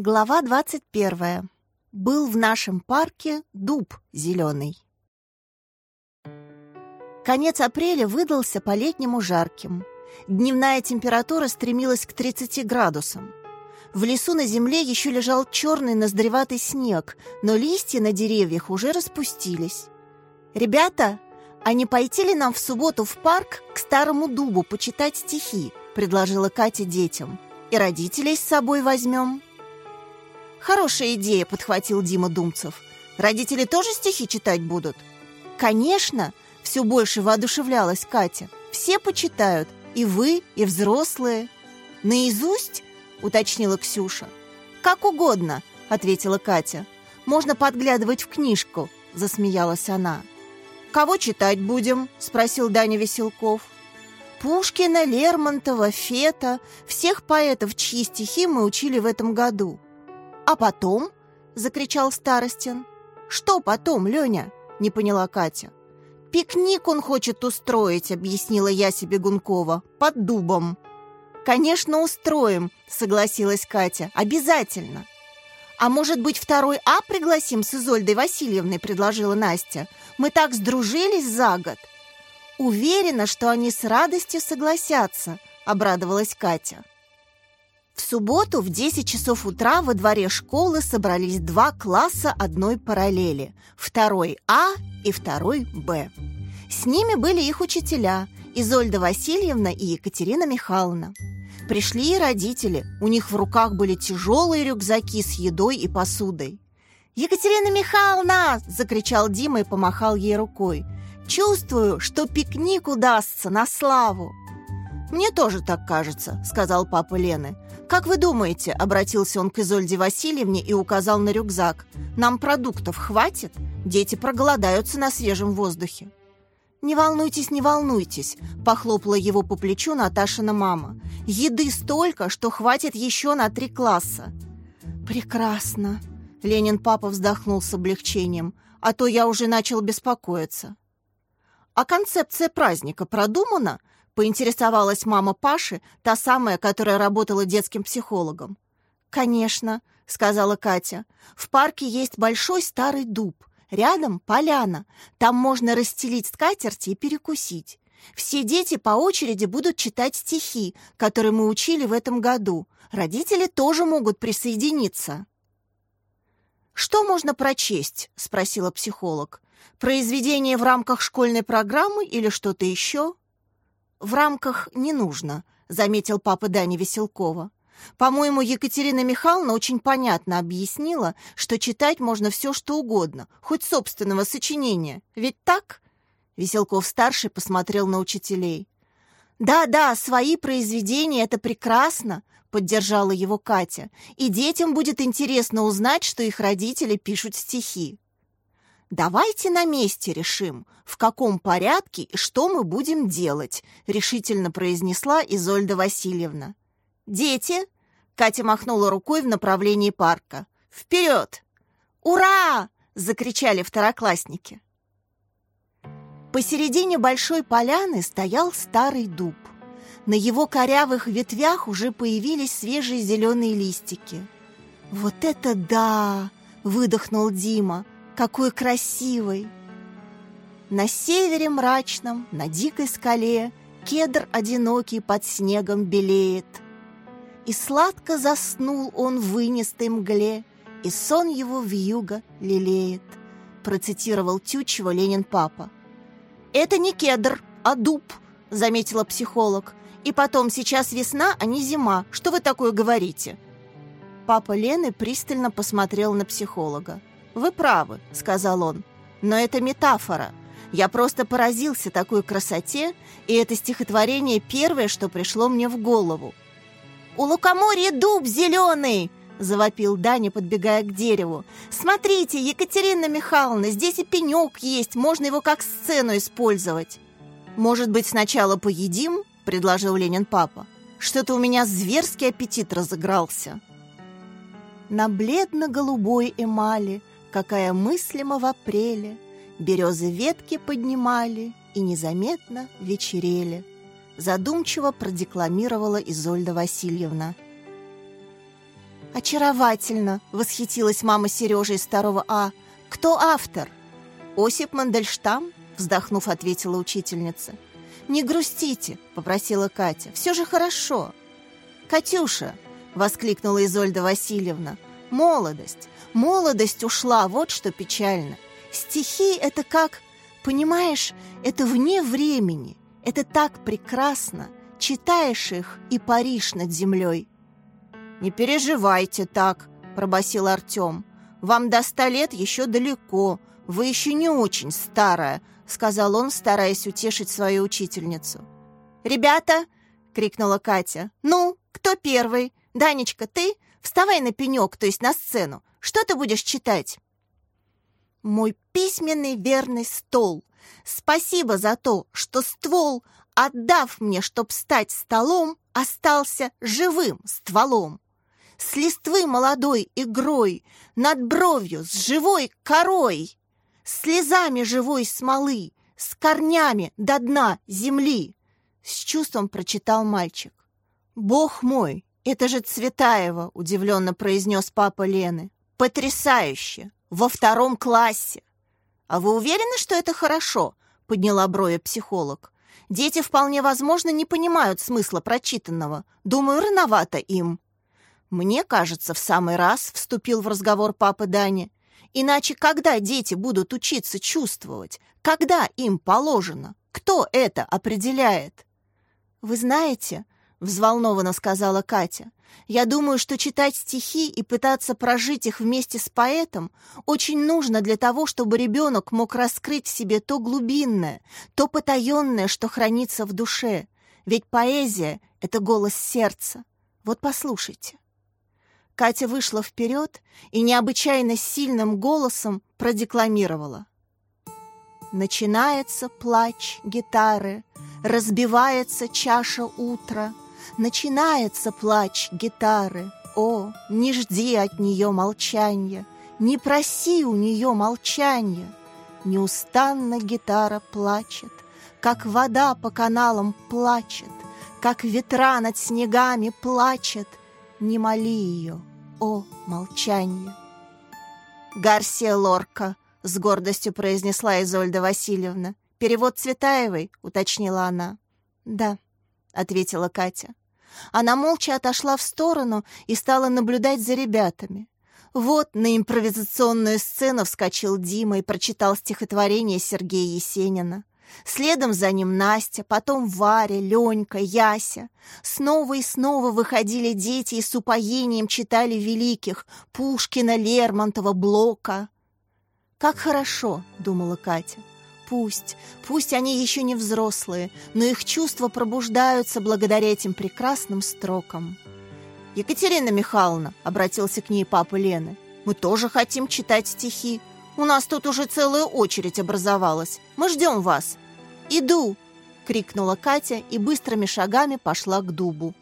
Глава 21. Был в нашем парке дуб зеленый. Конец апреля выдался по-летнему жарким. Дневная температура стремилась к 30 градусам. В лесу на земле еще лежал черный ноздреватый снег, но листья на деревьях уже распустились. «Ребята, а не пойти ли нам в субботу в парк к старому дубу почитать стихи?» — предложила Катя детям. «И родителей с собой возьмем». «Хорошая идея», — подхватил Дима Думцев. «Родители тоже стихи читать будут?» «Конечно!» — все больше воодушевлялась Катя. «Все почитают, и вы, и взрослые». «Наизусть?» — уточнила Ксюша. «Как угодно», — ответила Катя. «Можно подглядывать в книжку», — засмеялась она. «Кого читать будем?» — спросил Даня Веселков. «Пушкина, Лермонтова, Фета, всех поэтов, чьи стихи мы учили в этом году». «А потом?» — закричал Старостин. «Что потом, Леня?» — не поняла Катя. «Пикник он хочет устроить», — объяснила я себе Гункова, — «под дубом». «Конечно, устроим», — согласилась Катя. «Обязательно». «А может быть, второй А пригласим с Изольдой Васильевной?» — предложила Настя. «Мы так сдружились за год». «Уверена, что они с радостью согласятся», — обрадовалась Катя. В субботу в 10 часов утра во дворе школы собрались два класса одной параллели – второй А и второй Б. С ними были их учителя – Изольда Васильевна и Екатерина Михайловна. Пришли и родители, у них в руках были тяжелые рюкзаки с едой и посудой. «Екатерина Михайловна!» – закричал Дима и помахал ей рукой. «Чувствую, что пикник удастся на славу!» «Мне тоже так кажется», — сказал папа Лены. «Как вы думаете?» — обратился он к Изольде Васильевне и указал на рюкзак. «Нам продуктов хватит? Дети проголодаются на свежем воздухе». «Не волнуйтесь, не волнуйтесь», — похлопала его по плечу Наташина мама. «Еды столько, что хватит еще на три класса». «Прекрасно», — Ленин папа вздохнул с облегчением, «а то я уже начал беспокоиться». «А концепция праздника продумана?» Поинтересовалась мама Паши, та самая, которая работала детским психологом. «Конечно», — сказала Катя. «В парке есть большой старый дуб. Рядом поляна. Там можно расстелить скатерти и перекусить. Все дети по очереди будут читать стихи, которые мы учили в этом году. Родители тоже могут присоединиться». «Что можно прочесть?» — спросила психолог. «Произведение в рамках школьной программы или что-то еще?» В рамках не нужно», — заметил папа Дани Веселкова. «По-моему, Екатерина Михайловна очень понятно объяснила, что читать можно все, что угодно, хоть собственного сочинения. Ведь так?» Веселков-старший посмотрел на учителей. «Да-да, свои произведения — это прекрасно», — поддержала его Катя. «И детям будет интересно узнать, что их родители пишут стихи». «Давайте на месте решим, в каком порядке и что мы будем делать», решительно произнесла Изольда Васильевна. «Дети!» — Катя махнула рукой в направлении парка. «Вперед!» «Ура!» — закричали второклассники. Посередине большой поляны стоял старый дуб. На его корявых ветвях уже появились свежие зеленые листики. «Вот это да!» — выдохнул Дима — какой красивый! На севере мрачном, на дикой скале Кедр одинокий под снегом белеет. И сладко заснул он в вынистой мгле, И сон его в юго лелеет, Процитировал Тютчева Ленин папа. «Это не кедр, а дуб», — заметила психолог. «И потом, сейчас весна, а не зима. Что вы такое говорите?» Папа Лены пристально посмотрел на психолога. «Вы правы», — сказал он, — «но это метафора. Я просто поразился такой красоте, и это стихотворение первое, что пришло мне в голову». «У лукоморья дуб зеленый!» — завопил Даня, подбегая к дереву. «Смотрите, Екатерина Михайловна, здесь и пенек есть, можно его как сцену использовать». «Может быть, сначала поедим?» — предложил Ленин папа. «Что-то у меня зверский аппетит разыгрался». На бледно-голубой эмали какая мыслима в апреле, Березы ветки поднимали и незаметно вечерели, Задумчиво продекламировала Изольда Васильевна. «Очаровательно!» — восхитилась мама Сережи из второго А. «Кто автор?» «Осип Мандельштам?» — вздохнув, ответила учительница. «Не грустите», — попросила Катя. «Все же хорошо». «Катюша!» — воскликнула Изольда Васильевна. «Молодость! Молодость ушла, вот что печально. Стихи — это как... Понимаешь, это вне времени. Это так прекрасно. Читаешь их и паришь над землей». «Не переживайте так», — пробасил Артем. «Вам до ста лет еще далеко. Вы еще не очень старая», — сказал он, стараясь утешить свою учительницу. «Ребята!» — крикнула Катя. «Ну, кто первый? Данечка, ты? Вставай на пенек, то есть на сцену. Что ты будешь читать?» «Мой письменный верный стол. Спасибо за то, что ствол, отдав мне, чтоб стать столом, остался живым стволом. С листвы молодой игрой, над бровью с живой корой, слезами живой смолы, с корнями до дна земли. С чувством прочитал мальчик. «Бог мой, это же Цветаева!» — удивленно произнес папа Лены. «Потрясающе! Во втором классе!» «А вы уверены, что это хорошо?» — подняла брови психолог. «Дети вполне возможно не понимают смысла прочитанного. Думаю, рановато им». «Мне кажется, в самый раз», — вступил в разговор папа Дани. «Иначе когда дети будут учиться чувствовать? Когда им положено? Кто это определяет?» «Вы знаете», — взволнованно сказала Катя, «я думаю, что читать стихи и пытаться прожить их вместе с поэтом очень нужно для того, чтобы ребенок мог раскрыть в себе то глубинное, то потаенное, что хранится в душе. Ведь поэзия — это голос сердца. Вот послушайте». Катя вышла вперед и необычайно сильным голосом продекламировала. Начинается плач гитары, разбивается чаша утра, Начинается плач гитары. О, не жди от нее молчания, Не проси у нее молчания. Неустанно гитара плачет, Как вода по каналам плачет, Как ветра над снегами плачет. Не моли ее, о молчание. «Гарсия Лорка», — с гордостью произнесла Изольда Васильевна. «Перевод Цветаевой», — уточнила она. «Да», — ответила Катя. Она молча отошла в сторону и стала наблюдать за ребятами. Вот на импровизационную сцену вскочил Дима и прочитал стихотворение Сергея Есенина. Следом за ним Настя, потом Варя, Ленька, Яся. Снова и снова выходили дети и с упоением читали великих Пушкина, Лермонтова, Блока. «Как хорошо», — думала Катя. «Пусть, пусть они еще не взрослые, но их чувства пробуждаются благодаря этим прекрасным строкам». «Екатерина Михайловна», — обратился к ней папа Лены, «мы тоже хотим читать стихи. У нас тут уже целая очередь образовалась. Мы ждем вас». «Иду!» — крикнула Катя и быстрыми шагами пошла к дубу.